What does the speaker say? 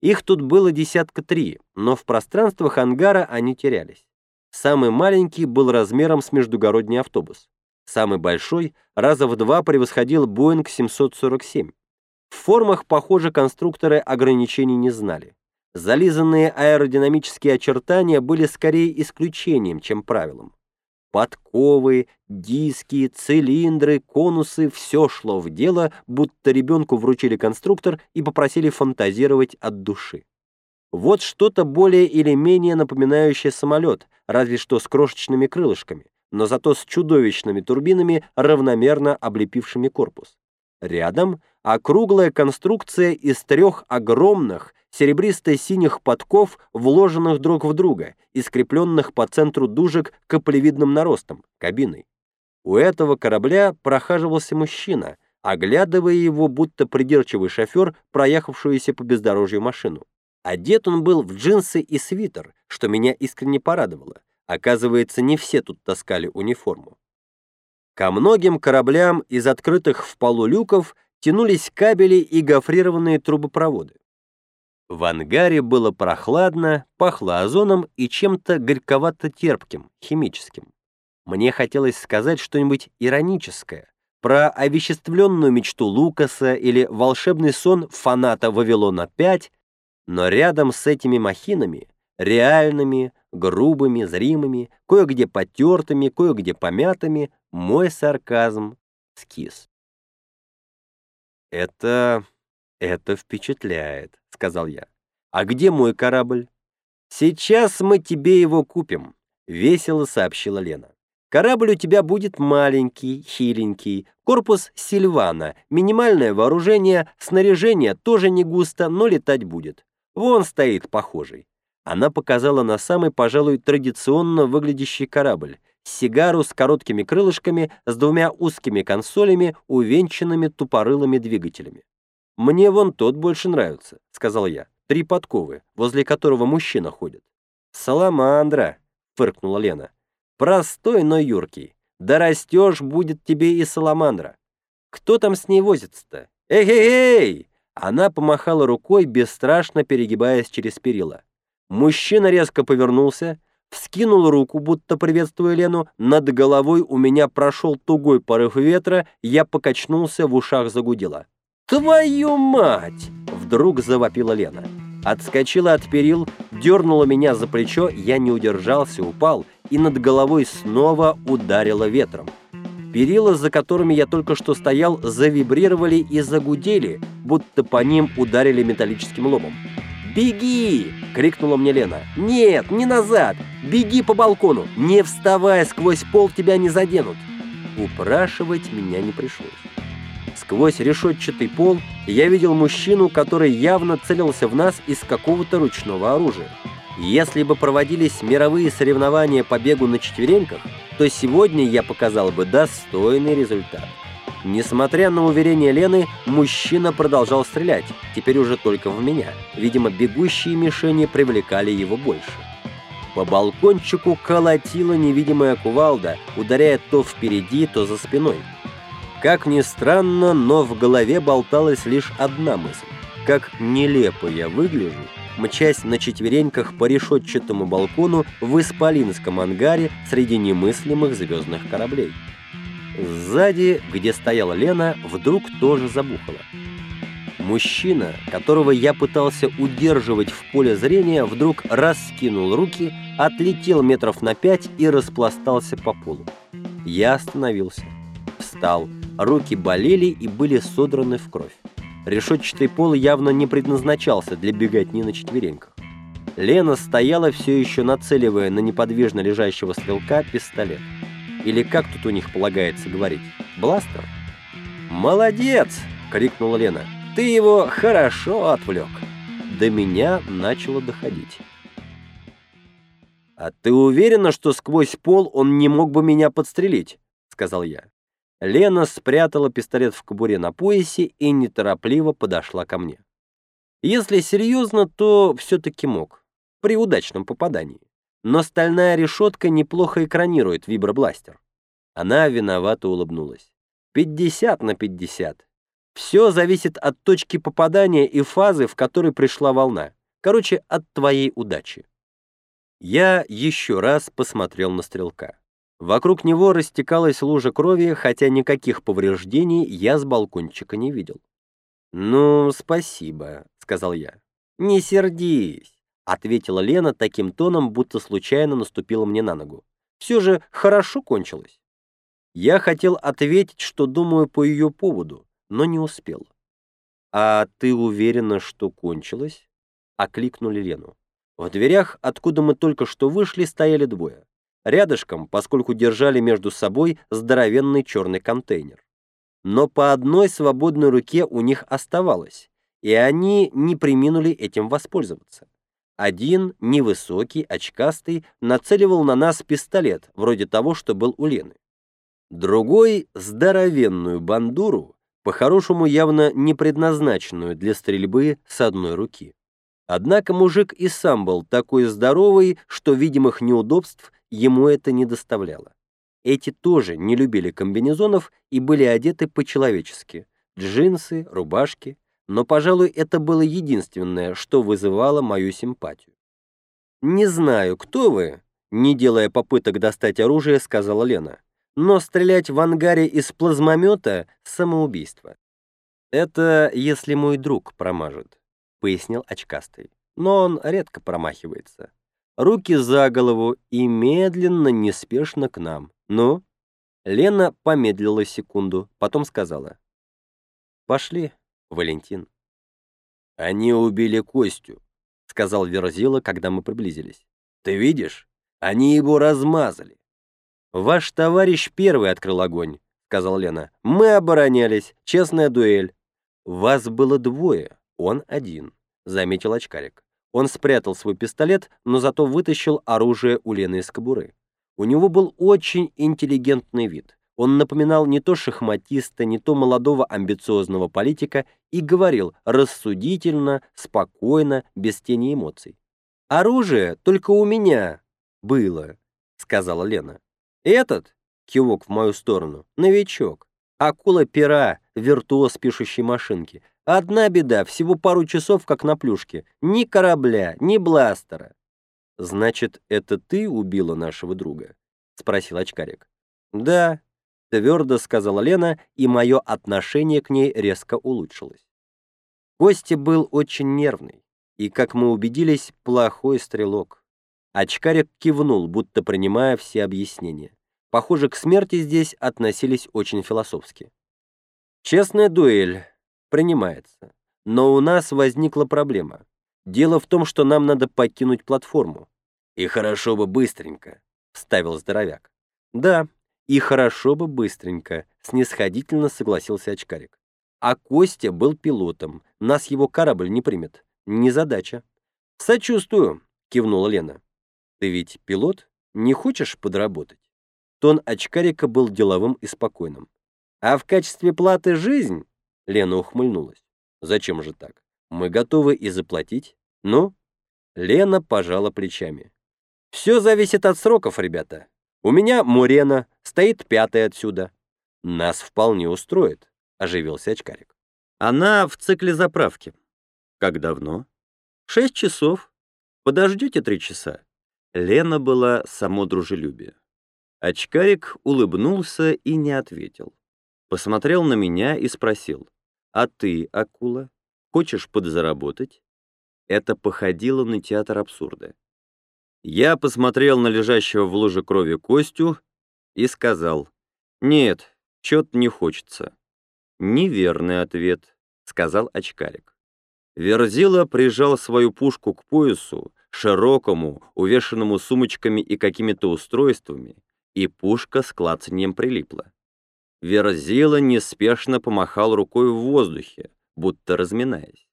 Их тут было десятка три, но в пространствах ангара они терялись. Самый маленький был размером с междугородний автобус. Самый большой раза в два превосходил Боинг 747. В формах, похоже, конструкторы ограничений не знали. Зализанные аэродинамические очертания были скорее исключением, чем правилом. Подковы, диски, цилиндры, конусы — все шло в дело, будто ребенку вручили конструктор и попросили фантазировать от души. Вот что-то более или менее напоминающее самолет, разве что с крошечными крылышками, но зато с чудовищными турбинами, равномерно облепившими корпус. Рядом округлая конструкция из трех огромных серебристо-синих подков, вложенных друг в друга и скрепленных по центру дужек каплевидным наростом, кабиной. У этого корабля прохаживался мужчина, оглядывая его, будто придирчивый шофер, проехавшуюся по бездорожью машину. Одет он был в джинсы и свитер, что меня искренне порадовало. Оказывается, не все тут таскали униформу. Ко многим кораблям из открытых в полу люков тянулись кабели и гофрированные трубопроводы. В ангаре было прохладно, пахло озоном и чем-то горьковато-терпким, химическим. Мне хотелось сказать что-нибудь ироническое, про овеществленную мечту Лукаса или волшебный сон фаната Вавилона-5, но рядом с этими махинами, реальными, грубыми, зримыми, кое-где потертыми, кое-где помятыми, мой сарказм скис. Это... это впечатляет сказал я. «А где мой корабль?» «Сейчас мы тебе его купим», — весело сообщила Лена. «Корабль у тебя будет маленький, хиленький, корпус Сильвана, минимальное вооружение, снаряжение тоже не густо, но летать будет. Вон стоит похожий». Она показала на самый, пожалуй, традиционно выглядящий корабль, сигару с короткими крылышками, с двумя узкими консолями, увенчанными тупорылыми двигателями. «Мне вон тот больше нравится», — сказал я. «Три подковы, возле которого мужчина ходит». «Саламандра», — фыркнула Лена. «Простой, но юркий. Да растешь, будет тебе и саламандра. Кто там с ней возится-то? Эй-эй-эй!» Она помахала рукой, бесстрашно перегибаясь через перила. Мужчина резко повернулся, вскинул руку, будто приветствуя Лену, над головой у меня прошел тугой порыв ветра, я покачнулся, в ушах загудело. «Твою мать!» — вдруг завопила Лена. Отскочила от перил, дернула меня за плечо, я не удержался, упал, и над головой снова ударило ветром. Перила, за которыми я только что стоял, завибрировали и загудели, будто по ним ударили металлическим ломом. «Беги!» — крикнула мне Лена. «Нет, не назад! Беги по балкону! Не вставай, сквозь пол тебя не заденут!» Упрашивать меня не пришлось. Сквозь решетчатый пол я видел мужчину, который явно целился в нас из какого-то ручного оружия. Если бы проводились мировые соревнования по бегу на четвереньках, то сегодня я показал бы достойный результат. Несмотря на уверение Лены, мужчина продолжал стрелять, теперь уже только в меня. Видимо, бегущие мишени привлекали его больше. По балкончику колотила невидимая кувалда, ударяя то впереди, то за спиной. Как ни странно, но в голове болталась лишь одна мысль. Как нелепо я выгляжу, мчась на четвереньках по решетчатому балкону в исполинском ангаре среди немыслимых звездных кораблей. Сзади, где стояла Лена, вдруг тоже забухало. Мужчина, которого я пытался удерживать в поле зрения, вдруг раскинул руки, отлетел метров на пять и распластался по полу. Я остановился, встал, Руки болели и были содраны в кровь. Решетчатый пол явно не предназначался для беготни на четвереньках. Лена стояла все еще нацеливая на неподвижно лежащего стрелка пистолет. Или как тут у них полагается говорить? Бластер? «Молодец!» — крикнула Лена. «Ты его хорошо отвлек!» До меня начало доходить. «А ты уверена, что сквозь пол он не мог бы меня подстрелить?» — сказал я. Лена спрятала пистолет в кобуре на поясе и неторопливо подошла ко мне. Если серьезно, то все-таки мог, при удачном попадании. Но стальная решетка неплохо экранирует вибробластер. Она виновато улыбнулась. 50 на 50. Все зависит от точки попадания и фазы, в которой пришла волна. Короче, от твоей удачи. Я еще раз посмотрел на стрелка. Вокруг него растекалась лужа крови, хотя никаких повреждений я с балкончика не видел. «Ну, спасибо», — сказал я. «Не сердись», — ответила Лена таким тоном, будто случайно наступила мне на ногу. «Все же хорошо кончилось». Я хотел ответить, что думаю по ее поводу, но не успел. «А ты уверена, что кончилось?» — окликнули Лену. В дверях, откуда мы только что вышли, стояли двое. Рядышком, поскольку держали между собой здоровенный черный контейнер. Но по одной свободной руке у них оставалось, и они не приминули этим воспользоваться. Один, невысокий, очкастый, нацеливал на нас пистолет, вроде того, что был у Лены. Другой — здоровенную бандуру, по-хорошему явно не предназначенную для стрельбы с одной руки. Однако мужик и сам был такой здоровый, что видимых неудобств ему это не доставляло. Эти тоже не любили комбинезонов и были одеты по-человечески. Джинсы, рубашки. Но, пожалуй, это было единственное, что вызывало мою симпатию. «Не знаю, кто вы», — не делая попыток достать оружие, сказала Лена. «Но стрелять в ангаре из плазмомета — самоубийство». «Это если мой друг промажет», — пояснил очкастый. «Но он редко промахивается. Руки за голову и медленно, неспешно к нам. Ну?» Лена помедлила секунду, потом сказала. «Пошли, Валентин». «Они убили Костю», — сказал Верзила, когда мы приблизились. «Ты видишь? Они его размазали». «Ваш товарищ первый открыл огонь», — сказал Лена. «Мы оборонялись. Честная дуэль». «Вас было двое, он один», — заметил очкарик. Он спрятал свой пистолет, но зато вытащил оружие у Лены из кобуры. У него был очень интеллигентный вид. Он напоминал не то шахматиста, не то молодого амбициозного политика и говорил рассудительно, спокойно, без тени эмоций. «Оружие только у меня было», — сказала Лена. «Этот?» — кивок в мою сторону. «Новичок. Акула-пера, виртуоз пишущей машинки. Одна беда, всего пару часов, как на плюшке. Ни корабля, ни бластера. «Значит, это ты убила нашего друга?» — спросил очкарик. «Да», — твердо сказала Лена, и мое отношение к ней резко улучшилось. Костя был очень нервный, и, как мы убедились, плохой стрелок. Очкарик кивнул, будто принимая все объяснения. Похоже, к смерти здесь относились очень философски. Честная дуэль принимается. Но у нас возникла проблема. Дело в том, что нам надо покинуть платформу. И хорошо бы быстренько, вставил здоровяк. Да, и хорошо бы быстренько, снисходительно согласился очкарик. А Костя был пилотом, нас его корабль не примет. Не задача. Сочувствую, кивнула Лена. Ты ведь пилот? Не хочешь подработать? Тон очкарика был деловым и спокойным. А в качестве платы жизнь? Лена ухмыльнулась. Зачем же так? Мы готовы и заплатить. Ну? Лена пожала плечами. Все зависит от сроков, ребята. У меня Мурена, стоит пятая отсюда. Нас вполне устроит, оживился очкарик. Она в цикле заправки. Как давно? Шесть часов. Подождете три часа. Лена была само дружелюбие. Очкарик улыбнулся и не ответил. Посмотрел на меня и спросил. «А ты, акула, хочешь подзаработать?» Это походило на театр абсурда. Я посмотрел на лежащего в луже крови Костю и сказал, «Нет, чё-то не хочется». «Неверный ответ», — сказал очкарик. Верзила прижал свою пушку к поясу, широкому, увешанному сумочками и какими-то устройствами, и пушка с клацаньем прилипла. Верзила неспешно помахал рукой в воздухе, будто разминаясь.